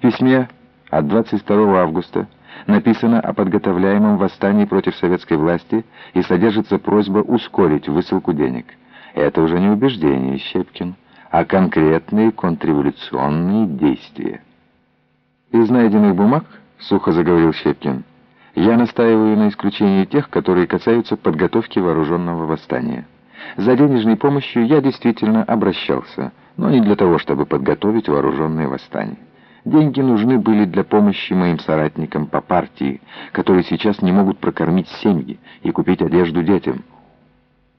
Письме от 22 августа написано о подготовляемом восстании против советской власти и содержится просьба ускорить высылку денег. Это уже не убеждение, Щепкин, а конкретные контрреволюционные действия. «Из найденных бумаг, — сухо заговорил Щепкин, — я настаиваю на исключении тех, которые касаются подготовки вооруженного восстания. За денежной помощью я действительно обращался, но не для того, чтобы подготовить вооруженное восстание. Деньги нужны были для помощи моим соратникам по партии, которые сейчас не могут прокормить семьи и купить одежду детям.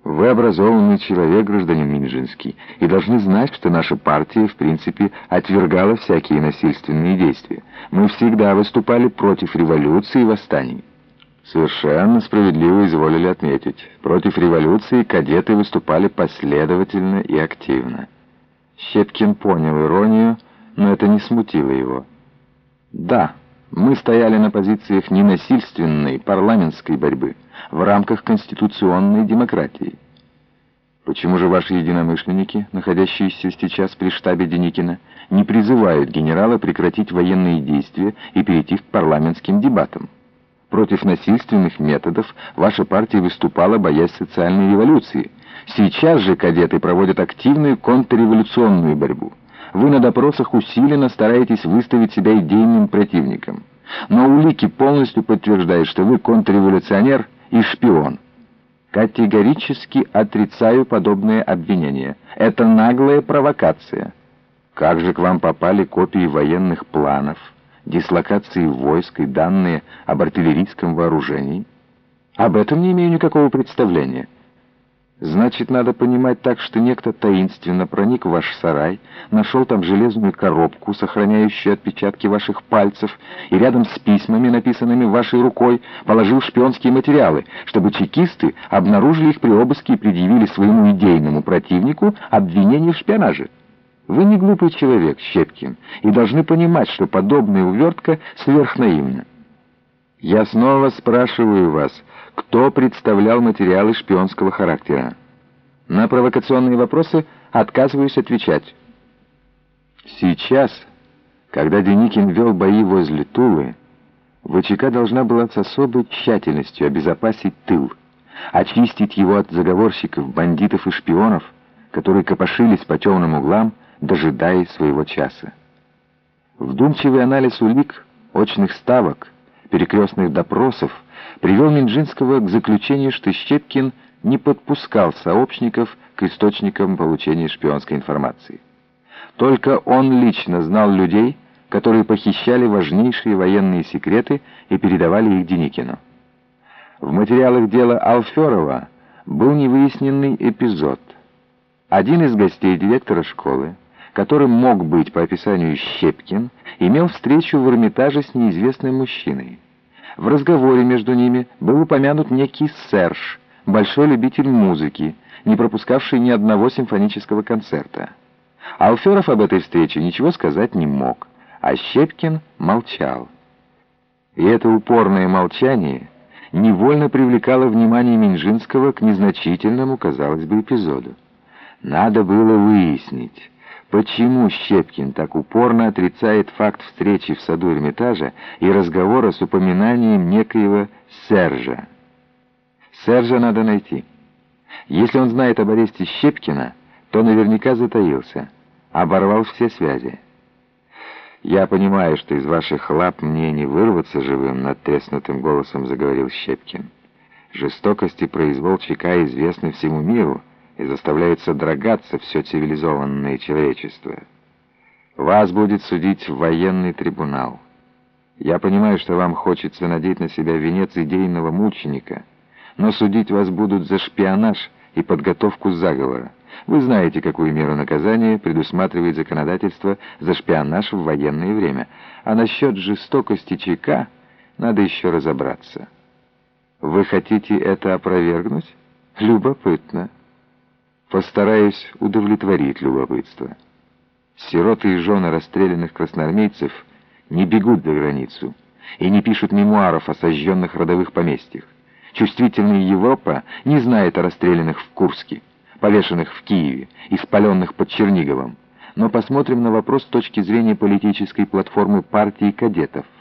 Вы образованный человек, гражданин Минжинский, и должны знать, что наша партия, в принципе, отвергала всякие насильственные действия. Мы всегда выступали против революции и восстаний. Совершенно справедливо изволили отметить. Против революции кадеты выступали последовательно и активно. Щепкин понял иронию, но это не смутило его. Да, мы стояли на позициях ненасильственной парламентской борьбы в рамках конституционной демократии. Почему же ваши единомышленники, находящиеся сейчас при штабе Деникина, не призывают генерала прекратить военные действия и перейти к парламентским дебатам? Против насильственных методов ваша партия выступала, боясь социальной революции. Сейчас же кадеты проводят активную контрреволюционную борьбу. Вы на допросах усиленно стараетесь выставить себя идейным противником. Но улики полностью подтверждают, что вы контрреволюционер и шпион. Категорически отрицаю подобные обвинения. Это наглая провокация. Как же к вам попали копии военных планов, дислокации войск и данные об артиллерийском вооружении? Об этом не имею никакого представления. Значит, надо понимать так, что некто таинственно проник в ваш сарай, нашел там железную коробку, сохраняющую отпечатки ваших пальцев, и рядом с письмами, написанными вашей рукой, положил шпионские материалы, чтобы чекисты обнаружили их при обыске и предъявили своему идейному противнику обвинение в шпионаже. Вы не глупый человек, Щепкин, и должны понимать, что подобная увертка сверхнаивна. Я снова спрашиваю вас, кто представлял материалы шпионского характера? На провокационные вопросы отказываюсь отвечать. Сейчас, когда Деникин вел бои возле Тулы, ВЧК должна была с особой тщательностью обезопасить тыл, очистить его от заговорщиков, бандитов и шпионов, которые копошились по темным углам, дожидаясь своего часа. Вдумчивый анализ улик, очных ставок — перекрестных допросов привел Минжинского к заключению, что Щепкин не подпускал сообщников к источникам получения шпионской информации. Только он лично знал людей, которые похищали важнейшие военные секреты и передавали их Деникину. В материалах дела Алферова был невыясненный эпизод. Один из гостей директора школы, которым мог быть по описанию Щепкин, имел встречу в Эрмитаже с неизвестным мужчиной. В разговоре между ними был упомянут некий Серж, большой любитель музыки, не пропускавший ни одного симфонического концерта. Алферов об этой встрече ничего сказать не мог, а Щепкин молчал. И это упорное молчание невольно привлекало внимание Минжинского к незначительному, казалось бы, эпизоду. Надо было выяснить, Почему Щепкин так упорно отрицает факт встречи в саду Эрмитажа и разговора с упоминанием некоего Сержа? Сержа надо найти. Если он знает об аресте Щепкина, то наверняка затаился, оборвал все связи. «Я понимаю, что из ваших лап мне не вырваться живым», — над треснутым голосом заговорил Щепкин. «Жестокость и произвол ЧК известны всему миру» и заставляет содрогаться все цивилизованное человечество. Вас будет судить военный трибунал. Я понимаю, что вам хочется надеть на себя венец идейного мученика, но судить вас будут за шпионаж и подготовку заговора. Вы знаете, какую меру наказания предусматривает законодательство за шпионаж в военное время. А насчет жестокости ЧК надо еще разобраться. Вы хотите это опровергнуть? Любопытно. Постараюсь удовлетворить любопытство. Сироты и жены расстрелянных красноармейцев не бегут за границу и не пишут мемуаров о сожженных родовых поместьях. Чувствительная Европа не знает о расстрелянных в Курске, повешенных в Киеве и спаленных под Черниговом. но посмотрим на вопрос с точки зрения политической платформы партии кадетов –